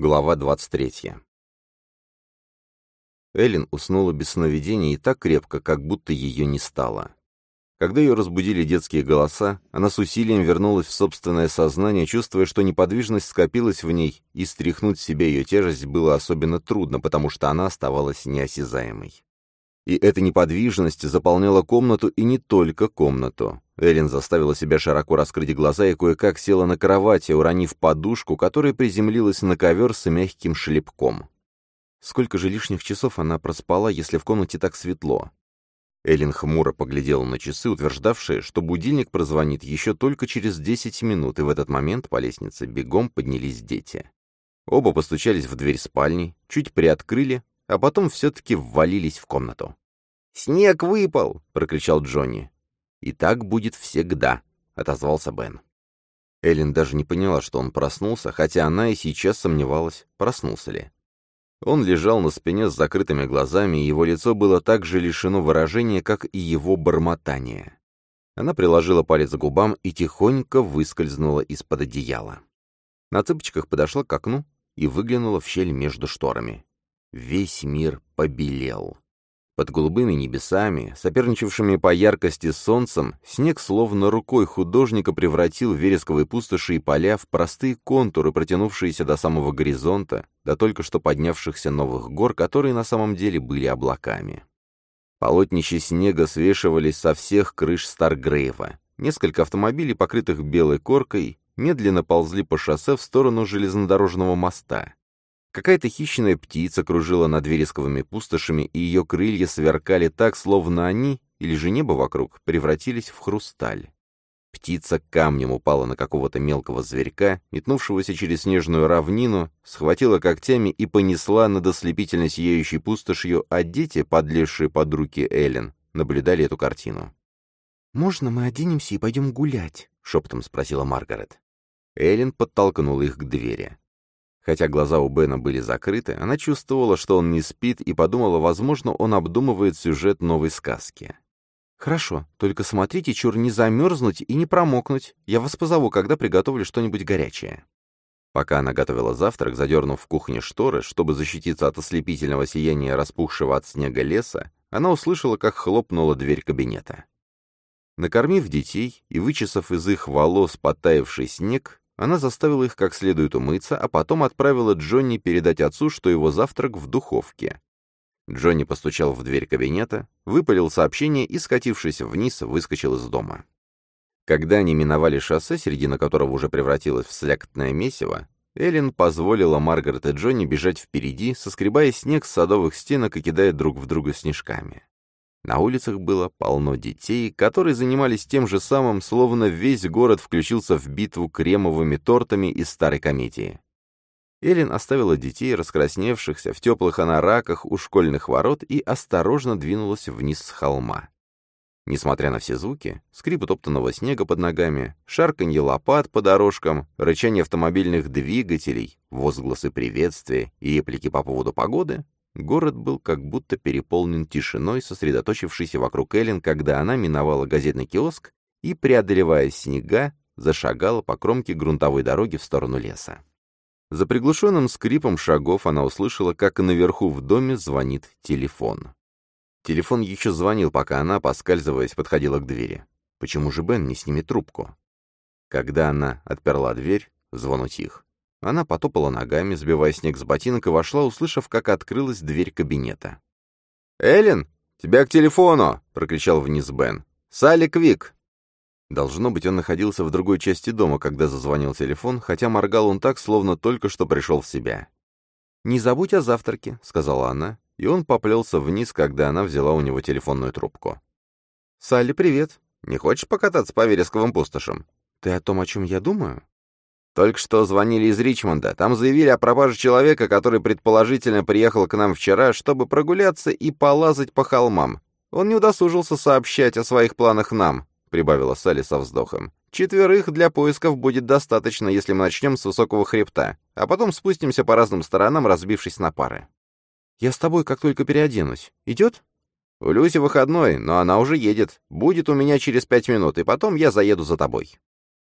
Глава 23. Эллен уснула без сновидений и так крепко, как будто ее не стало. Когда ее разбудили детские голоса, она с усилием вернулась в собственное сознание, чувствуя, что неподвижность скопилась в ней, и стряхнуть с себя ее тяжесть было особенно трудно, потому что она оставалась неосязаемой. И эта неподвижность заполняла комнату и не только комнату. Эллен заставила себя широко раскрыть глаза и кое-как села на кровати, уронив подушку, которая приземлилась на ковер с мягким шлепком. Сколько же лишних часов она проспала, если в комнате так светло? Эллен хмуро поглядела на часы, утверждавшие, что будильник прозвонит еще только через 10 минут, и в этот момент по лестнице бегом поднялись дети. Оба постучались в дверь спальни, чуть приоткрыли, а потом все-таки ввалились в комнату. «Снег выпал!» — прокричал Джонни. «И так будет всегда», — отозвался Бен. Эллен даже не поняла, что он проснулся, хотя она и сейчас сомневалась, проснулся ли. Он лежал на спине с закрытыми глазами, и его лицо было так же лишено выражения, как и его бормотание. Она приложила палец к губам и тихонько выскользнула из-под одеяла. На цыпочках подошла к окну и выглянула в щель между шторами. Весь мир побелел. Под голубыми небесами, соперничавшими по яркости с солнцем, снег словно рукой художника превратил вересковые пустоши и поля в простые контуры, протянувшиеся до самого горизонта, до только что поднявшихся новых гор, которые на самом деле были облаками. Полотнища снега свешивались со всех крыш Старгрейва. Несколько автомобилей, покрытых белой коркой, медленно ползли по шоссе в сторону железнодорожного моста. Какая-то хищная птица кружила над вересковыми пустошами, и ее крылья сверкали так, словно они, или же небо вокруг, превратились в хрусталь. Птица камнем упала на какого-то мелкого зверька, метнувшегося через снежную равнину, схватила когтями и понесла над ослепительно сияющей пустошью, а дети, подлезшие под руки Эллен, наблюдали эту картину. «Можно мы оденемся и пойдем гулять?» — шепотом спросила Маргарет. Эллен подтолкнула их к двери. Хотя глаза у Бена были закрыты, она чувствовала, что он не спит, и подумала, возможно, он обдумывает сюжет новой сказки. «Хорошо, только смотрите, чур, не замерзнуть и не промокнуть. Я вас позову, когда приготовлю что-нибудь горячее». Пока она готовила завтрак, задернув в кухне шторы, чтобы защититься от ослепительного сияния распухшего от снега леса, она услышала, как хлопнула дверь кабинета. Накормив детей и вычесав из их волос потаявший снег, она заставила их как следует умыться, а потом отправила Джонни передать отцу, что его завтрак в духовке. Джонни постучал в дверь кабинета, выпалил сообщение и, скатившись вниз, выскочил из дома. Когда они миновали шоссе, середина которого уже превратилась в слякотное месиво, Эллен позволила Маргарет и Джонни бежать впереди, соскребая снег с садовых стенок и кидая друг в друга снежками. На улицах было полно детей, которые занимались тем же самым, словно весь город включился в битву кремовыми тортами из старой комедии. Эллен оставила детей, раскрасневшихся, в теплых анараках у школьных ворот и осторожно двинулась вниз с холма. Несмотря на все звуки, скрип утоптанного снега под ногами, шарканье лопат по дорожкам, рычание автомобильных двигателей, возгласы приветствия и реплики по поводу погоды, Город был как будто переполнен тишиной, сосредоточившейся вокруг Эллен, когда она миновала газетный киоск и, преодолевая снега, зашагала по кромке грунтовой дороги в сторону леса. За приглушенным скрипом шагов она услышала, как наверху в доме звонит телефон. Телефон еще звонил, пока она, поскальзываясь, подходила к двери. Почему же Бен не снимет трубку? Когда она отперла дверь, звон утих. Она потопала ногами, сбивая снег с ботинок, и вошла, услышав, как открылась дверь кабинета. «Эллен, тебя к телефону!» — прокричал вниз Бен. «Салли Квик!» Должно быть, он находился в другой части дома, когда зазвонил телефон, хотя моргал он так, словно только что пришел в себя. «Не забудь о завтраке», — сказала она, и он поплелся вниз, когда она взяла у него телефонную трубку. «Салли, привет. Не хочешь покататься по вересковым пустошам?» «Ты о том, о чем я думаю?» Только что звонили из Ричмонда. Там заявили о пропаже человека, который предположительно приехал к нам вчера, чтобы прогуляться и полазать по холмам. Он не удосужился сообщать о своих планах нам, прибавила Салли со вздохом. Четверых для поисков будет достаточно, если мы начнем с высокого хребта, а потом спустимся по разным сторонам, разбившись на пары. Я с тобой как только переоденусь. Идет? У Люси выходной, но она уже едет. Будет у меня через пять минут, и потом я заеду за тобой.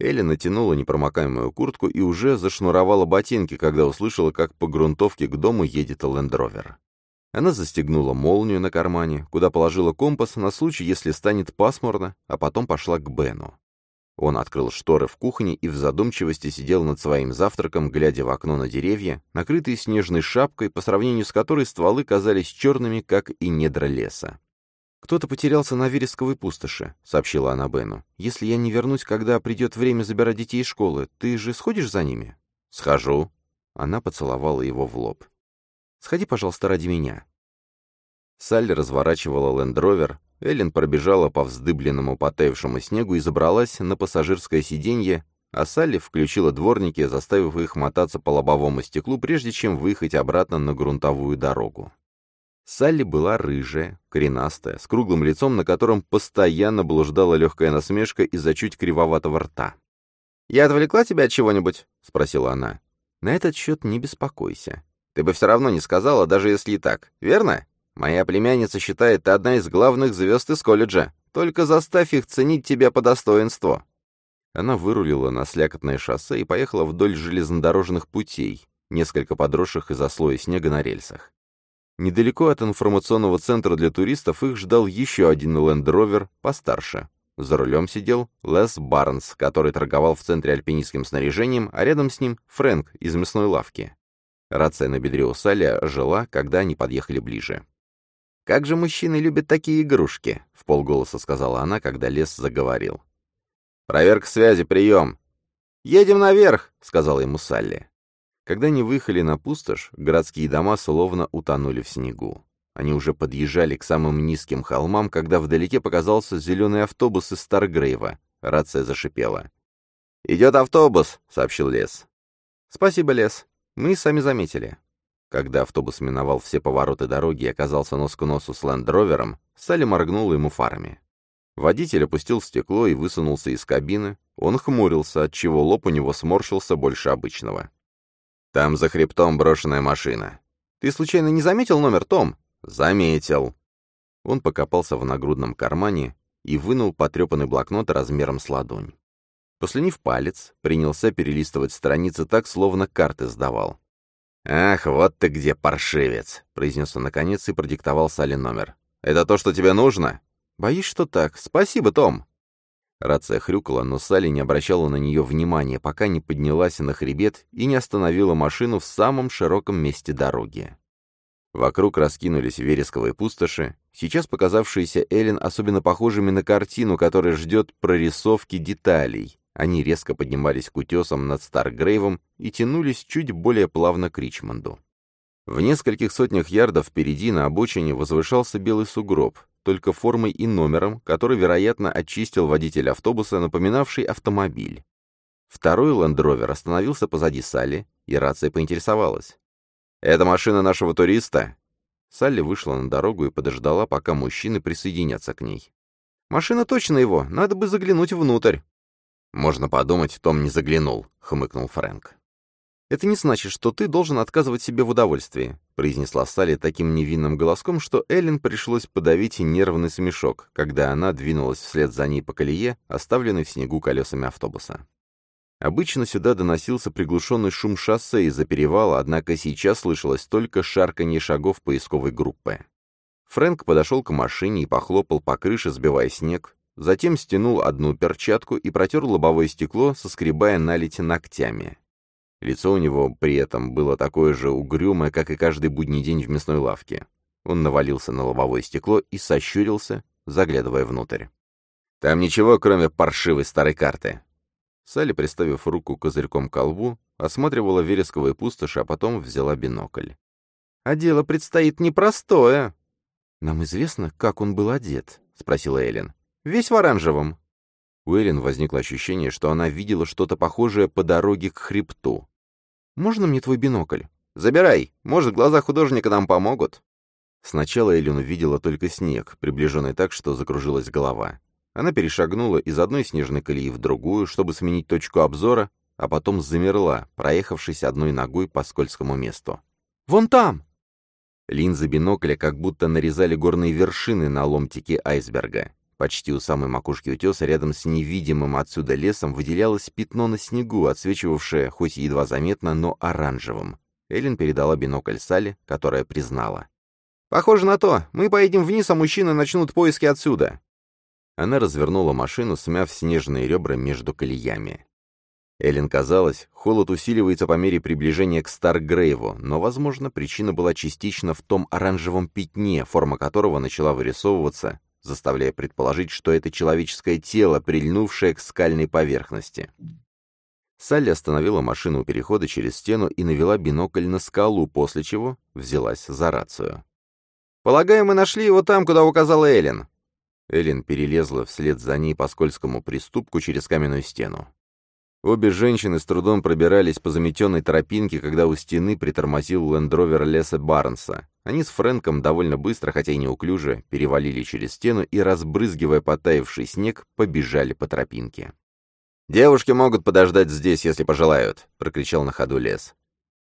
Элли натянула непромокаемую куртку и уже зашнуровала ботинки, когда услышала, как по грунтовке к дому едет лендровер. Она застегнула молнию на кармане, куда положила компас на случай, если станет пасмурно, а потом пошла к Бену. Он открыл шторы в кухне и в задумчивости сидел над своим завтраком, глядя в окно на деревья, накрытые снежной шапкой, по сравнению с которой стволы казались черными, как и недра леса. «Кто-то потерялся на вересковой пустоши», — сообщила она Бену. «Если я не вернусь, когда придет время забирать детей из школы, ты же сходишь за ними?» «Схожу». Она поцеловала его в лоб. «Сходи, пожалуйста, ради меня». Салли разворачивала лендровер, Эллен пробежала по вздыбленному потаявшему снегу и забралась на пассажирское сиденье, а Салли включила дворники, заставив их мотаться по лобовому стеклу, прежде чем выехать обратно на грунтовую дорогу. Салли была рыжая, коренастая, с круглым лицом, на котором постоянно блуждала легкая насмешка из-за чуть кривоватого рта. «Я отвлекла тебя от чего-нибудь?» — спросила она. «На этот счет не беспокойся. Ты бы все равно не сказала, даже если и так, верно?» Моя племянница считает, ты одна из главных звезд из колледжа. Только заставь их ценить тебя по достоинству». Она вырулила на слякотное шоссе и поехала вдоль железнодорожных путей, несколько подросших из-за слоя снега на рельсах. Недалеко от информационного центра для туристов их ждал еще один лендровер постарше. За рулем сидел Лес Барнс, который торговал в центре альпинистским снаряжением, а рядом с ним Фрэнк из мясной лавки. Рация на бедре у Салли жила, когда они подъехали ближе. «Как же мужчины любят такие игрушки», — в полголоса сказала она, когда лес заговорил. «Проверка связи, прием!» «Едем наверх», — сказала ему Салли. Когда они выехали на пустошь, городские дома словно утонули в снегу. Они уже подъезжали к самым низким холмам, когда вдалеке показался зеленый автобус из Старгрейва. Рация зашипела. «Идет автобус», — сообщил Лес. «Спасибо, Лес. Мы сами заметили». Когда автобус миновал все повороты дороги и оказался нос к носу с лендровером, Салли моргнула ему фарами. Водитель опустил стекло и высунулся из кабины. Он хмурился, отчего лоб у него сморщился больше обычного. «Там за хребтом брошенная машина». «Ты случайно не заметил номер, Том?» «Заметил». Он покопался в нагрудном кармане и вынул потрепанный блокнот размером с ладонь. Послюнив палец, принялся перелистывать страницы так, словно карты сдавал. «Ах, вот ты где, паршивец!» — произнес он наконец и продиктовал Салли номер. «Это то, что тебе нужно?» «Боюсь, что так. Спасибо, Том!» Рация хрюкала, но Салли не обращала на нее внимания, пока не поднялась на хребет и не остановила машину в самом широком месте дороги. Вокруг раскинулись вересковые пустоши, сейчас показавшиеся Эллен особенно похожими на картину, которая ждет прорисовки деталей, они резко поднимались к утесам над Старгрейвом и тянулись чуть более плавно к Ричмонду. В нескольких сотнях ярдов впереди на обочине возвышался белый сугроб, только формой и номером, который, вероятно, очистил водитель автобуса, напоминавший автомобиль. Второй лендровер остановился позади Салли, и рация поинтересовалась. «Это машина нашего туриста?» Салли вышла на дорогу и подождала, пока мужчины присоединятся к ней. «Машина точно его, надо бы заглянуть внутрь». «Можно подумать, Том не заглянул», — хмыкнул Фрэнк. «Это не значит, что ты должен отказывать себе в удовольствии», — произнесла Салли таким невинным голоском, что Эллен пришлось подавить нервный смешок, когда она двинулась вслед за ней по колее, оставленной в снегу колесами автобуса. Обычно сюда доносился приглушенный шум шоссе из-за перевала, однако сейчас слышалось только шарканье шагов поисковой группы. Фрэнк подошел к машине и похлопал по крыше, сбивая снег, Затем стянул одну перчатку и протер лобовое стекло, соскребая налить ногтями. Лицо у него при этом было такое же угрюмое, как и каждый будний день в мясной лавке. Он навалился на лобовое стекло и сощурился, заглядывая внутрь. «Там ничего, кроме паршивой старой карты». Салли, приставив руку козырьком к колбу, осматривала вересковые пустоши, а потом взяла бинокль. «А дело предстоит непростое». «Нам известно, как он был одет?» — спросила Эллен. Весь в оранжевом». У Эллен возникло ощущение, что она видела что-то похожее по дороге к хребту. «Можно мне твой бинокль?» «Забирай. Может, глаза художника нам помогут?» Сначала Эллен увидела только снег, приближенный так, что закружилась голова. Она перешагнула из одной снежной колеи в другую, чтобы сменить точку обзора, а потом замерла, проехавшись одной ногой по скользкому месту. «Вон там!» Линзы бинокля как будто нарезали горные вершины на ломтике айсберга. Почти у самой макушки утеса, рядом с невидимым отсюда лесом, выделялось пятно на снегу, отсвечивавшее, хоть едва заметно, но оранжевым. Эллен передала бинокль Салли, которая признала. «Похоже на то. Мы поедем вниз, а мужчины начнут поиски отсюда». Она развернула машину, смяв снежные ребра между колеями. Эллен казалось, холод усиливается по мере приближения к Старгрейву, но, возможно, причина была частично в том оранжевом пятне, форма которого начала вырисовываться, заставляя предположить, что это человеческое тело, прильнувшее к скальной поверхности. Салли остановила машину у перехода через стену и навела бинокль на скалу, после чего взялась за рацию. «Полагаю, мы нашли его там, куда указала Эллен». Эллен перелезла вслед за ней по скользкому приступку через каменную стену. Обе женщины с трудом пробирались по заметенной тропинке, когда у стены притормозил лендровер Леса Барнса. Они с Фрэнком довольно быстро, хотя и неуклюже, перевалили через стену и, разбрызгивая потаявший снег, побежали по тропинке. «Девушки могут подождать здесь, если пожелают», — прокричал на ходу Лес.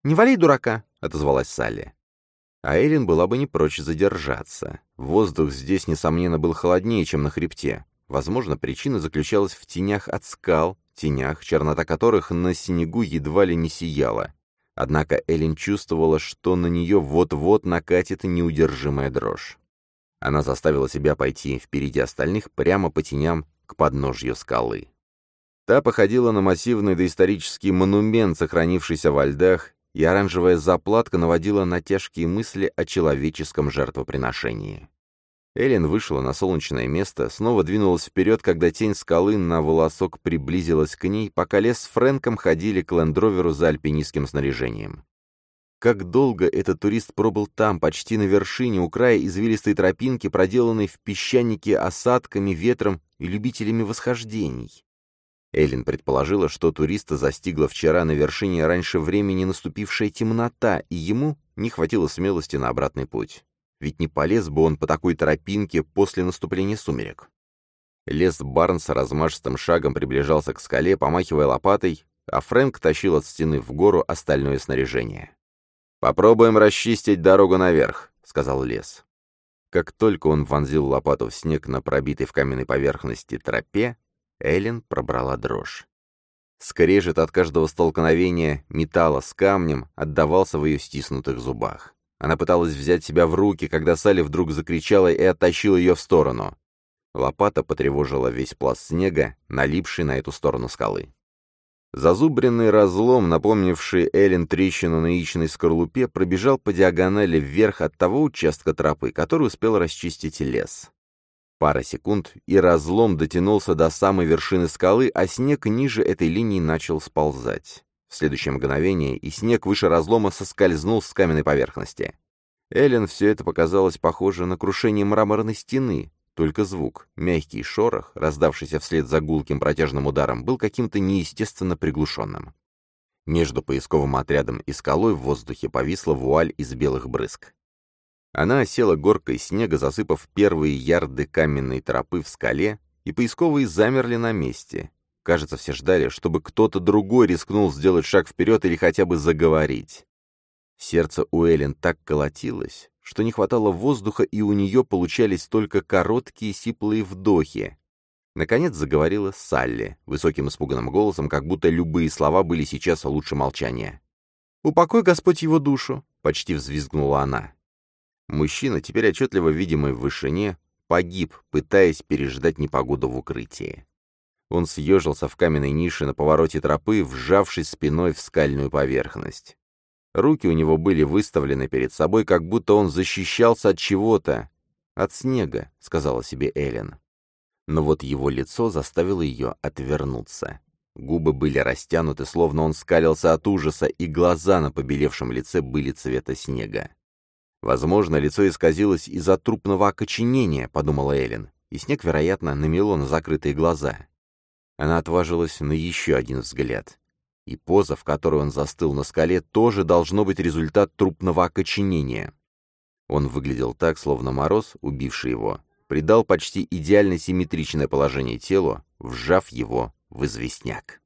«Не валяй дурака», — отозвалась Салли. А Эрин была бы не прочь задержаться. Воздух здесь, несомненно, был холоднее, чем на хребте. Возможно, причина заключалась в тенях от скал, тенях, чернота которых на снегу едва ли не сияла. Однако Эллен чувствовала, что на нее вот-вот накатит неудержимая дрожь. Она заставила себя пойти впереди остальных прямо по теням к подножью скалы. Та походила на массивный доисторический монумент, сохранившийся во льдах, и оранжевая заплатка наводила на тяжкие мысли о человеческом жертвоприношении. Эллен вышла на солнечное место, снова двинулась вперед, когда тень скалы на волосок приблизилась к ней, пока лес с Фрэнком ходили к лендроверу за альпинистским снаряжением. Как долго этот турист пробыл там, почти на вершине, у края извилистой тропинки, проделанной в песчанике осадками, ветром и любителями восхождений. Эллен предположила, что туриста застигла вчера на вершине раньше времени наступившая темнота, и ему не хватило смелости на обратный путь ведь не полез бы он по такой тропинке после наступления сумерек. Лес Барнса размашистым шагом приближался к скале, помахивая лопатой, а Фрэнк тащил от стены в гору остальное снаряжение. «Попробуем расчистить дорогу наверх», — сказал лес. Как только он вонзил лопату в снег на пробитой в каменной поверхности тропе, Эллен пробрала дрожь. Скрежет от каждого столкновения металла с камнем отдавался в ее стиснутых зубах. Она пыталась взять себя в руки, когда Салли вдруг закричала и оттащила ее в сторону. Лопата потревожила весь пласт снега, налипший на эту сторону скалы. Зазубренный разлом, напомнивший Эллен трещину на яичной скорлупе, пробежал по диагонали вверх от того участка тропы, который успел расчистить лес. Пара секунд, и разлом дотянулся до самой вершины скалы, а снег ниже этой линии начал сползать. В следующее мгновение и снег выше разлома соскользнул с каменной поверхности. Эллен все это показалось похоже на крушение мраморной стены, только звук, мягкий шорох, раздавшийся вслед за гулким протяжным ударом, был каким-то неестественно приглушенным. Между поисковым отрядом и скалой в воздухе повисла вуаль из белых брызг. Она осела горкой снега, засыпав первые ярды каменной тропы в скале, и поисковые замерли на месте, Кажется, все ждали, чтобы кто-то другой рискнул сделать шаг вперед или хотя бы заговорить. Сердце у Эллен так колотилось, что не хватало воздуха, и у нее получались только короткие сиплые вдохи. Наконец заговорила Салли, высоким испуганным голосом, как будто любые слова были сейчас лучше молчания. «Упокой Господь его душу!» — почти взвизгнула она. Мужчина, теперь отчетливо видимый в вышине, погиб, пытаясь переждать непогоду в укрытии. Он съежился в каменной нише на повороте тропы, вжавшись спиной в скальную поверхность. Руки у него были выставлены перед собой, как будто он защищался от чего-то. «От снега», — сказала себе Эллен. Но вот его лицо заставило ее отвернуться. Губы были растянуты, словно он скалился от ужаса, и глаза на побелевшем лице были цвета снега. «Возможно, лицо исказилось из-за трупного окоченения», — подумала Эллен, и снег, вероятно, намело на закрытые глаза. Она отважилась на еще один взгляд. И поза, в которой он застыл на скале, тоже должно быть результат трупного окоченения. Он выглядел так, словно мороз, убивший его, придал почти идеально симметричное положение телу, вжав его в известняк.